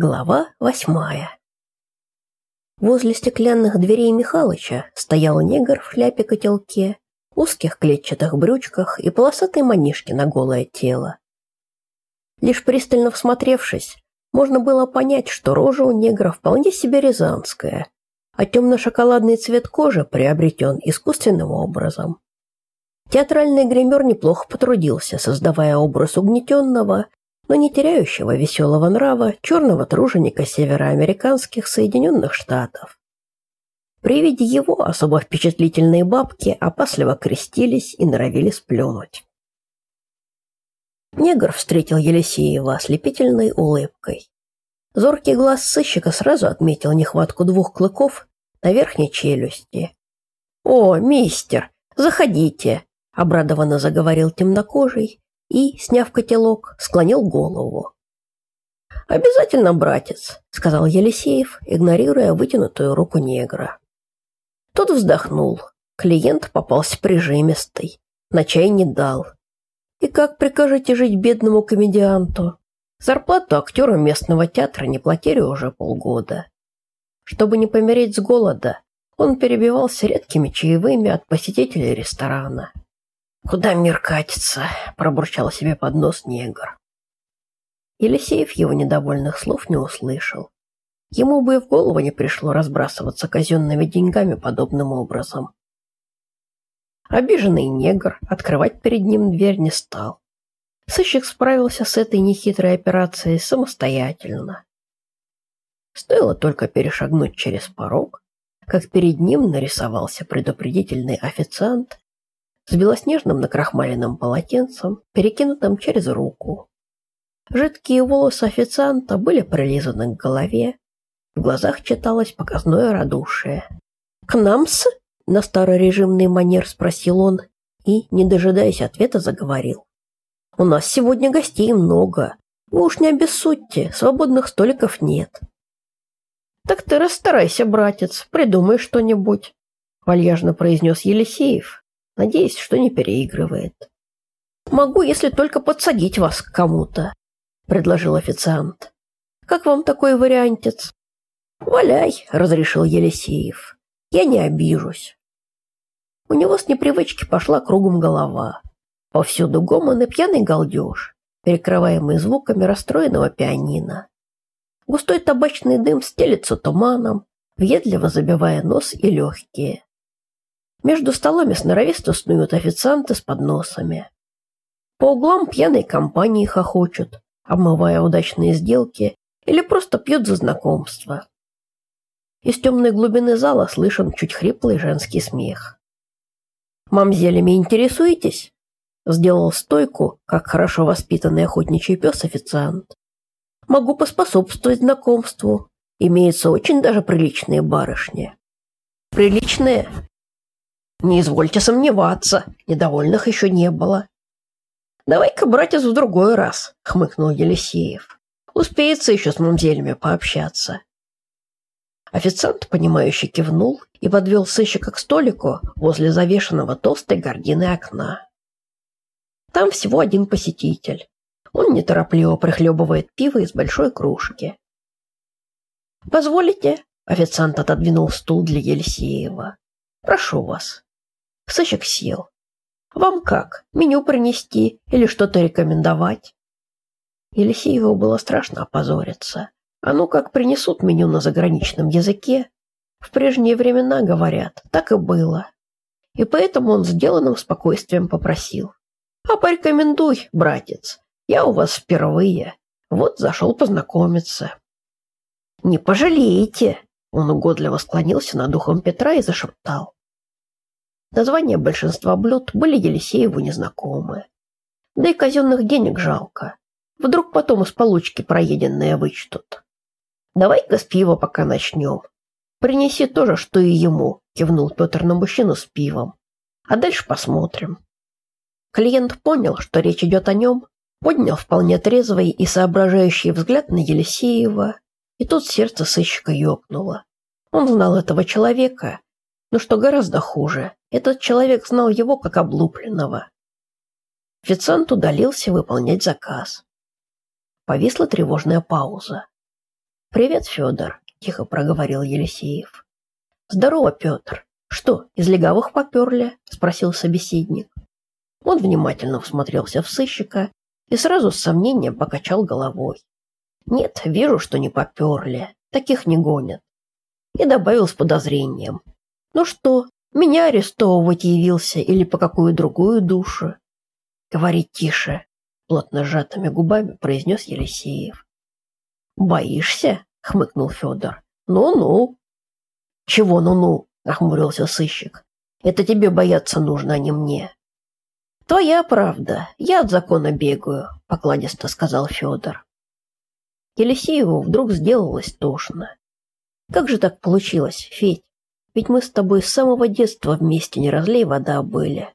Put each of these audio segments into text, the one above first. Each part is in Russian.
Глава восьмая Возле стеклянных дверей Михалыча стоял негр в шляпе-котелке, узких клетчатых брючках и полосатой манишке на голое тело. Лишь пристально всмотревшись, можно было понять, что рожа у негра вполне себе рязанская, а темно-шоколадный цвет кожи приобретен искусственным образом. Театральный гример неплохо потрудился, создавая образ угнетенного но не теряющего веселого нрава черного труженика североамериканских Соединенных Штатов. При виде его особо впечатлительные бабки опасливо крестились и норовили сплюнуть. Негр встретил Елисеева ослепительной улыбкой. Зоркий глаз сыщика сразу отметил нехватку двух клыков на верхней челюсти. «О, мистер, заходите!» – обрадованно заговорил темнокожий и, сняв котелок, склонил голову. «Обязательно, братец», — сказал Елисеев, игнорируя вытянутую руку негра. Тот вздохнул. Клиент попался прижимистый. На чай не дал. И как прикажете жить бедному комедианту? Зарплату актеру местного театра не платили уже полгода. Чтобы не помереть с голода, он перебивался редкими чаевыми от посетителей ресторана. «Куда мир катится?» – пробурчал себе под нос негр. Елисеев его недовольных слов не услышал. Ему бы и в голову не пришло разбрасываться казенными деньгами подобным образом. Обиженный негр открывать перед ним дверь не стал. Сыщик справился с этой нехитрой операцией самостоятельно. Стоило только перешагнуть через порог, как перед ним нарисовался предупредительный официант с белоснежным накрахмаленным полотенцем, перекинутым через руку. Жидкие волосы официанта были прилизаны к голове, в глазах читалось показное радушие. «К нам-с?» – на старорежимный манер спросил он и, не дожидаясь ответа, заговорил. «У нас сегодня гостей много. Вы уж не обессудьте, свободных столиков нет». «Так ты расстарайся, братец, придумай что-нибудь», – вальяжно произнес Елисеев, надеясь, что не переигрывает. «Могу, если только подсадить вас к кому-то», — предложил официант. «Как вам такой вариантец?» «Валяй», — разрешил Елисеев. «Я не обижусь». У него с непривычки пошла кругом голова. Повсюду гомон и пьяный галдеж, перекрываемый звуками расстроенного пианино. Густой табачный дым стелется туманом, въедливо забивая нос и легкие. Между столами сноровисто снуют официанты с подносами. По углам пьяной компании хохочут, обмывая удачные сделки или просто пьют за знакомство. Из темной глубины зала слышен чуть хриплый женский смех. «Мамзелями интересуетесь?» Сделал стойку, как хорошо воспитанный охотничий пес официант. «Могу поспособствовать знакомству. Имеются очень даже приличные барышни». «Приличные?» Не извольте сомневаться, недовольных еще не было. Давай-ка, братец, в другой раз, хмыкнул Елисеев. Успеется еще с мамзелями пообщаться. Официант, понимающе кивнул и подвел сыщика к столику возле завешенного толстой гордины окна. Там всего один посетитель. Он неторопливо прихлебывает пиво из большой кружки. «Позволите?» – официант отодвинул стул для Елисеева. «Прошу вас». Сыщик сел. «Вам как? Меню принести или что-то рекомендовать?» Елисееву было страшно опозориться. А ну как принесут меню на заграничном языке? В прежние времена, говорят, так и было. И поэтому он сделанным спокойствием попросил. «А порекомендуй, братец, я у вас впервые. Вот зашел познакомиться». «Не пожалеете!» Он угодливо склонился над ухом Петра и зашептал. Названия большинства блюд были Елисееву незнакомы. Да и казенных денег жалко. Вдруг потом из получки проеденное вычтут. Давай-ка с пива пока начнем. Принеси то же, что и ему, кивнул Петр на мужчину с пивом. А дальше посмотрим. Клиент понял, что речь идет о нем, поднял вполне трезвый и соображающий взгляд на Елисеева, и тут сердце сыщика ёкнуло. Он знал этого человека но что гораздо хуже, этот человек знал его как облупленного. Официант удалился выполнять заказ. Повисла тревожная пауза. «Привет, Федор», – тихо проговорил Елисеев. «Здорово, Петр. Что, из легавых поперли?» – спросил собеседник. Он внимательно всмотрелся в сыщика и сразу с сомнением покачал головой. «Нет, вижу, что не поперли. Таких не гонят». И добавил с подозрением. «Ну что, меня арестовывать явился или по какую другую душу?» «Говори тише», – плотно сжатыми губами произнес Елисеев. «Боишься?» – хмыкнул Федор. «Ну-ну». «Чего ну-ну?» – нахмурился сыщик. «Это тебе бояться нужно, а не мне». «Твоя правда. Я от закона бегаю», – покладисто сказал Федор. Елисееву вдруг сделалось тошно. «Как же так получилось, Федь? Ведь мы с тобой с самого детства вместе не разлей вода были.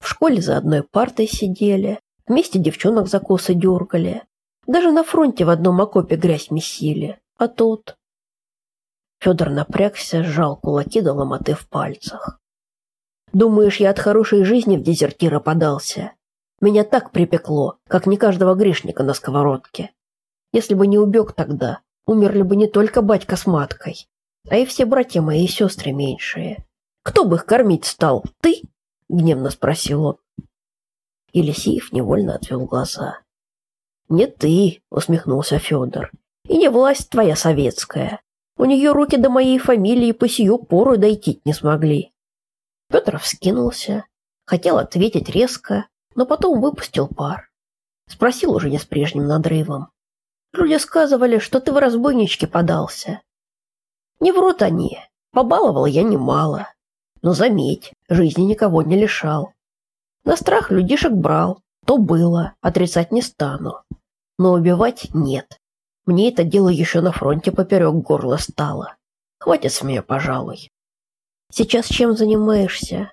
В школе за одной партой сидели, вместе девчонок за косы дергали. Даже на фронте в одном окопе грязь месили. А тут...» Федор напрягся, сжал кулаки до ломоты в пальцах. Думаешь, я от хорошей жизни в дезертира подался? Меня так припекло, как не каждого грешника на сковородке. Если бы не убег тогда, умерли бы не только батька с маткой, а и все братья мои и сестры меньшие. Кто бы их кормить стал? Ты? Гневно спросил он. Елисеев невольно отвел глаза. «Не ты», — усмехнулся Федор, — «и не власть твоя советская. У нее руки до моей фамилии по сию пору дойти не смогли. Петр вскинулся, хотел ответить резко, но потом выпустил пар. Спросил уже не с прежним надрывом. Люди сказывали, что ты в разбойничке подался. Не врут они. Побаловал я немало. Но заметь, жизни никого не лишал. На страх людишек брал. То было, отрицать не стану. Но убивать нет. Мне это дело еще на фронте поперек горла стало. Хватит с меня, пожалуй. Сейчас чем занимаешься?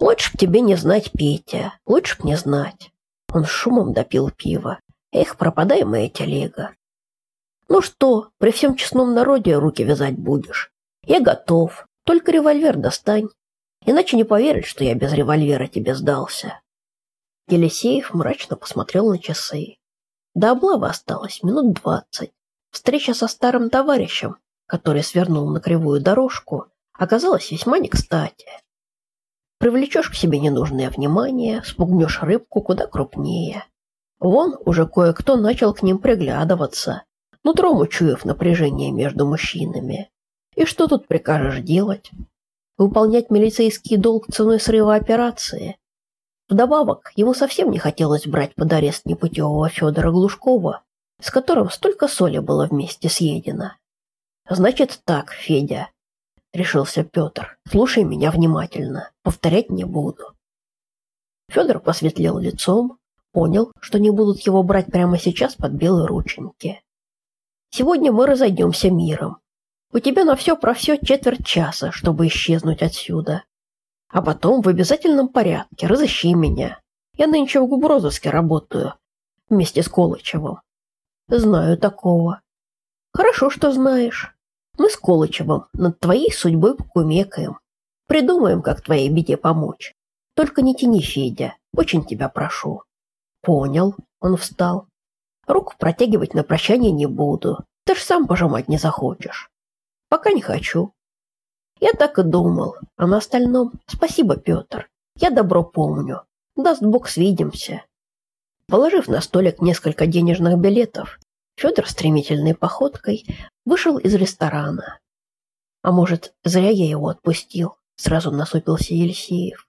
Лучше б тебе не знать, Петя, лучше б не знать. Он шумом допил пиво. Эх, пропадай моя телега. Ну что, при всем честном народе руки вязать будешь? Я готов, только револьвер достань. Иначе не поверят, что я без револьвера тебе сдался. Елисеев мрачно посмотрел на часы. До облавы осталось минут двадцать. Встреча со старым товарищем, который свернул на кривую дорожку, оказалось весьма не кстати. Привлечешь к себе ненужное внимание, спугнешь рыбку куда крупнее. Вон уже кое-кто начал к ним приглядываться, нутром учуяв напряжение между мужчинами. И что тут прикажешь делать? Выполнять милицейский долг ценой срыва операции? Вдобавок, ему совсем не хотелось брать под арест непутевого Федора Глушкова, с которым столько соли было вместе съедено. Значит так, Федя, решился Петр. Слушай меня внимательно. Повторять не буду. Федор посветлел лицом, понял, что не будут его брать прямо сейчас под белые рученьки. Сегодня мы разойдемся миром. У тебя на все про все четверть часа, чтобы исчезнуть отсюда. А потом в обязательном порядке разыщи меня. Я нынче в губрозовске работаю, вместе с Колычевым. Знаю такого. Хорошо, что знаешь. Мы с Колычевым над твоей судьбой покумекаем. Придумаем, как твоей беде помочь. Только не тяни, Федя, очень тебя прошу. Понял, он встал. Руку протягивать на прощание не буду. Ты ж сам пожимать не захочешь. Пока не хочу. Я так и думал. А на остальном спасибо, Петр. Я добро помню. Даст Бог, свидимся. Положив на столик несколько денежных билетов, Федор стремительной походкой вышел из ресторана. А может, зря я его отпустил, сразу насупился Елисеев.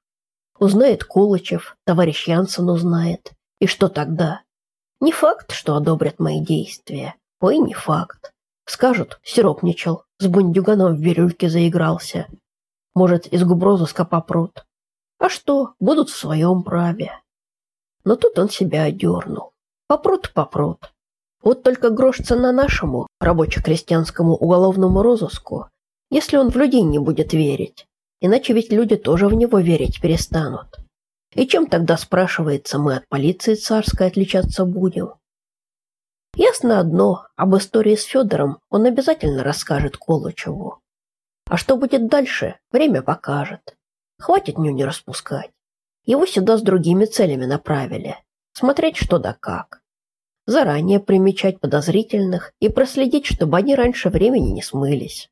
Узнает Колычев, товарищ Янсен узнает. И что тогда? Не факт, что одобрят мои действия. Ой, не факт. Скажут, сиропничал, с бундюганом в бирюльке заигрался. Может, из губрозуска попрут. А что, будут в своем праве. Но тут он себя одернул. Попрут, попрут. Вот только грош цена нашему, рабоче-крестьянскому уголовному розыску, если он в людей не будет верить. Иначе ведь люди тоже в него верить перестанут. И чем тогда, спрашивается, мы от полиции царской отличаться будем? Ясно одно, об истории с Федором он обязательно расскажет Колычеву. А что будет дальше, время покажет. Хватит ню не распускать. Его сюда с другими целями направили. Смотреть что да как. заранее примечать подозрительных и проследить, чтобы они раньше времени не смылись.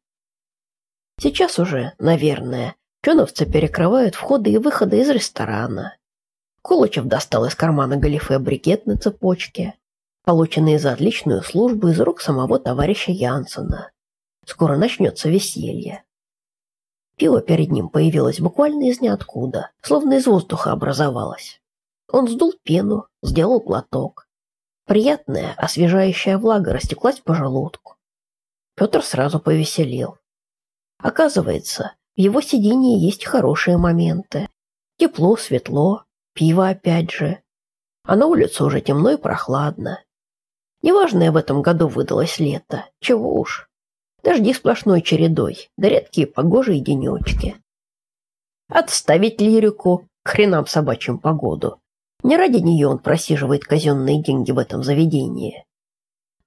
Сейчас уже, наверное, чоновцы перекрывают входы и выходы из ресторана. Колычев достал из кармана галифе брикет на цепочке, полученный за отличную службу из рук самого товарища Янсена. Скоро начнется веселье. Пиво перед ним появилось буквально из ниоткуда, словно из воздуха образовалось. Он сдул пену, сделал глоток. Приятная, освежающая влага растеклась по желудку. Петр сразу повеселел. Оказывается, в его сидении есть хорошие моменты. Тепло, светло, пиво опять же. А на улице уже темно и прохладно. Неважное в этом году выдалось лето, чего уж. Дожди сплошной чередой, да редкие погожие денечки. Отставить лирику к хренам собачьим погоду. Не ради нее он просиживает казенные деньги в этом заведении.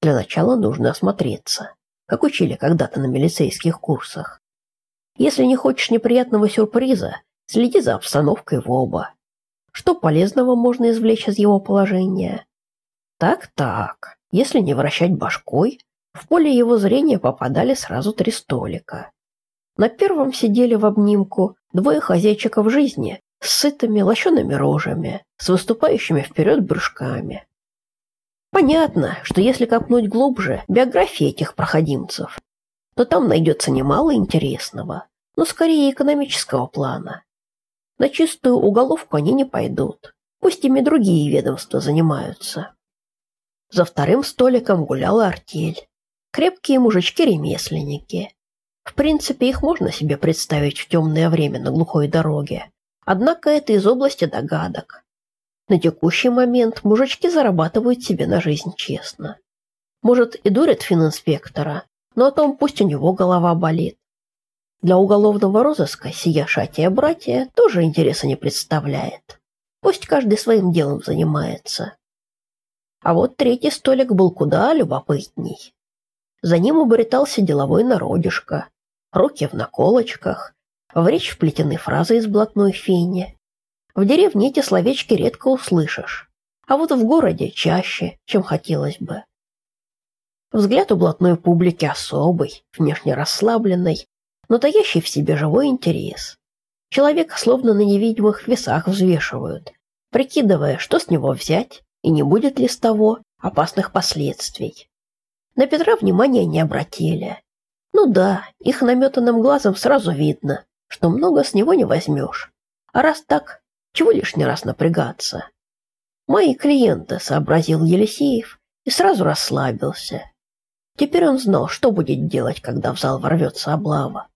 Для начала нужно осмотреться, как учили когда-то на милицейских курсах. Если не хочешь неприятного сюрприза, следи за обстановкой в оба. Что полезного можно извлечь из его положения? Так-так, если не вращать башкой, в поле его зрения попадали сразу три столика. На первом сидели в обнимку двое хозяйчиков жизни с сытыми лощеными рожами, с выступающими вперед брюшками. Понятно, что если копнуть глубже биографии этих проходимцев, то там найдется немало интересного, но скорее экономического плана. На чистую уголовку они не пойдут, пусть ими другие ведомства занимаются. За вторым столиком гуляла артель. Крепкие мужички-ремесленники. В принципе, их можно себе представить в темное время на глухой дороге. Однако это из области догадок. На текущий момент мужички зарабатывают себе на жизнь честно. Может, и дурят фининспектора, но о том пусть у него голова болит. Для уголовного розыска сия шатия братья тоже интереса не представляет. Пусть каждый своим делом занимается. А вот третий столик был куда любопытней. За ним обретался деловой народишко, руки в наколочках, в речь вплетены фразы из блатной фени. В деревне эти словечки редко услышишь, а вот в городе чаще, чем хотелось бы. Взгляд у блатной публики особый, внешне расслабленный, но таящий в себе живой интерес. Человека словно на невидимых весах взвешивают, прикидывая, что с него взять и не будет ли с того опасных последствий. На Петра внимания не обратили. Ну да, их наметанным глазом сразу видно, что много с него не возьмешь. А раз так, чего лишний раз напрягаться? Мои клиенты, сообразил Елисеев и сразу расслабился. Теперь он знал, что будет делать, когда в зал ворвется облава.